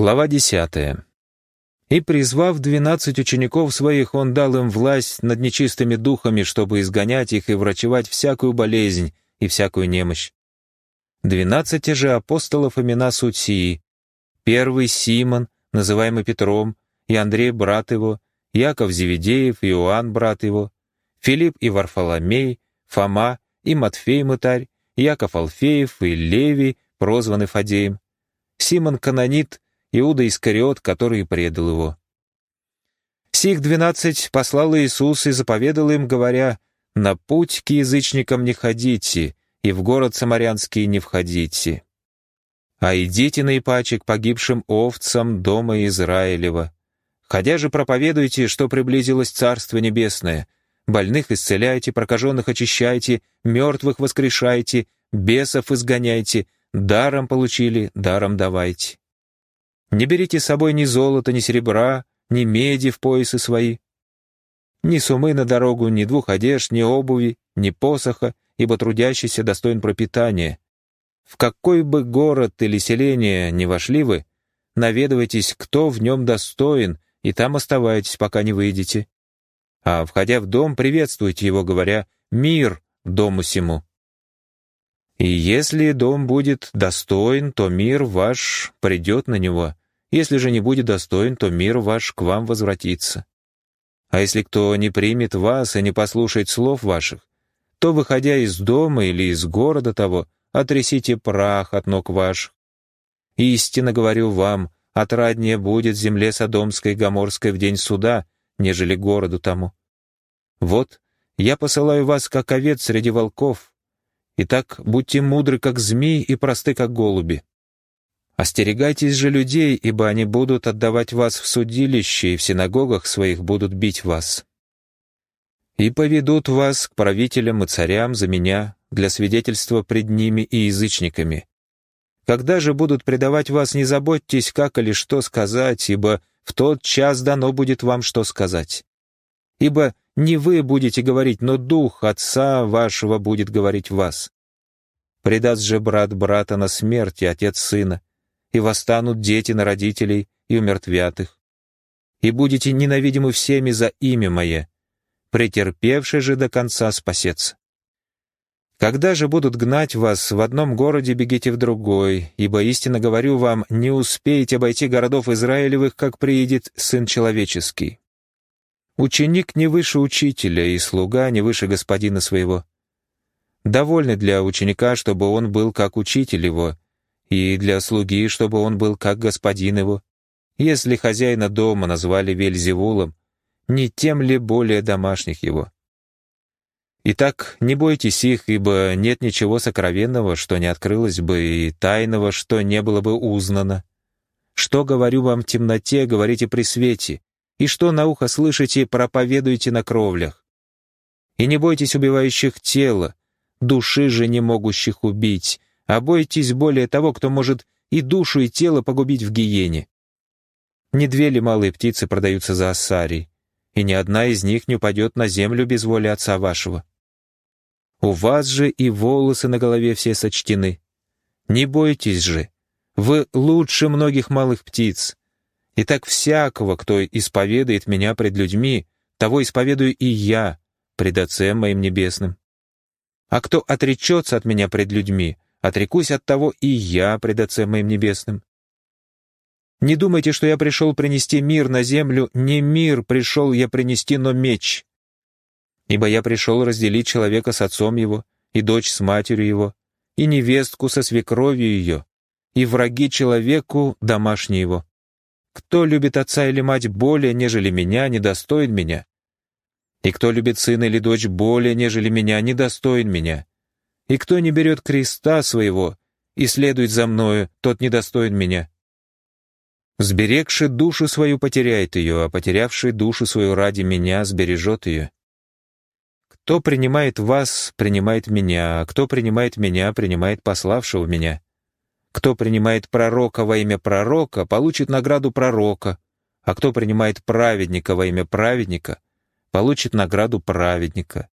Глава десятая. «И, призвав двенадцать учеников своих, он дал им власть над нечистыми духами, чтобы изгонять их и врачевать всякую болезнь и всякую немощь. Двенадцати же апостолов имена суть сии. Первый — Симон, называемый Петром, и Андрей, брат его, Яков Зеведеев, Иоанн, брат его, Филипп и Варфоломей, Фома и Матфей Мытарь, Яков Алфеев и Левий, прозванный Фадеем, Симон Канонит, Иуда Искариот, который предал его. Сих двенадцать послал Иисус и заповедал им, говоря, «На путь к язычникам не ходите, и в город Самарянский не входите, а идите наипаче к погибшим овцам дома Израилева. Ходя же проповедуйте, что приблизилось Царство Небесное, больных исцеляйте, прокаженных очищайте, мертвых воскрешайте, бесов изгоняйте, даром получили, даром давайте. Не берите с собой ни золота, ни серебра, ни меди в поясы свои, ни сумы на дорогу, ни двух одежд, ни обуви, ни посоха, ибо трудящийся достоин пропитания. В какой бы город или селение ни вошли вы, наведывайтесь, кто в нем достоин, и там оставайтесь, пока не выйдете. А, входя в дом, приветствуйте его, говоря «Мир дому сему». И если дом будет достоин, то мир ваш придет на него, если же не будет достоин, то мир ваш к вам возвратится. А если кто не примет вас и не послушает слов ваших, то, выходя из дома или из города того, отрясите прах от ног ваших. Истинно говорю вам, отраднее будет земле Содомской и Гоморской в день суда, нежели городу тому. Вот, я посылаю вас, как овец среди волков. Итак, будьте мудры, как змеи, и просты, как голуби. Остерегайтесь же людей, ибо они будут отдавать вас в судилище, и в синагогах своих будут бить вас. И поведут вас к правителям и царям за меня, для свидетельства пред ними и язычниками. Когда же будут предавать вас, не заботьтесь, как или что сказать, ибо в тот час дано будет вам что сказать. Ибо не вы будете говорить, но Дух Отца вашего будет говорить вас. Предаст же брат брата на смерть и отец сына, и восстанут дети на родителей и умертвят их. И будете ненавидимы всеми за имя Мое, претерпевший же до конца спасется. Когда же будут гнать вас в одном городе, бегите в другой, ибо истинно говорю вам, не успеете обойти городов Израилевых, как приедет Сын Человеческий. Ученик не выше учителя, и слуга не выше господина своего. Довольно для ученика, чтобы он был как учитель его, и для слуги, чтобы он был как господин его. Если хозяина дома назвали Вельзевулом, не тем ли более домашних его? Итак, не бойтесь их, ибо нет ничего сокровенного, что не открылось бы, и тайного, что не было бы узнано. Что говорю вам в темноте, говорите при свете, и что на ухо слышите, проповедуйте на кровлях. И не бойтесь убивающих тела, души же не могущих убить, а бойтесь более того, кто может и душу, и тело погубить в гиене. Не две ли малые птицы продаются за ассарий, и ни одна из них не упадет на землю без воли отца вашего. У вас же и волосы на голове все сочтены. Не бойтесь же, вы лучше многих малых птиц. И так всякого, кто исповедует меня пред людьми, того исповедую и я пред Отцем моим небесным. А кто отречется от меня пред людьми, отрекусь от того и я пред Отцем моим небесным. Не думайте, что я пришел принести мир на землю, не мир пришел я принести, но меч. Ибо я пришел разделить человека с отцом его, и дочь с матерью его, и невестку со свекровью ее, и враги человеку домашние его. Кто любит отца или мать более, нежели меня, недостоин меня. И кто любит сына или дочь более, нежели меня, недостоин меня. И кто не берет креста своего и следует за мною, тот недостоин меня. Сберегший душу свою потеряет ее, а потерявший душу свою ради меня сбережет ее. Кто принимает вас, принимает меня, а кто принимает меня, принимает пославшего меня. Кто принимает пророка во имя пророка, получит награду пророка, а кто принимает праведника во имя праведника, получит награду праведника.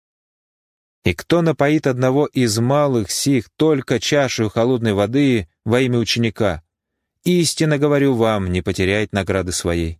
И кто напоит одного из малых сих только чашу холодной воды во имя ученика, Истинно говорю вам, не потеряет награды своей.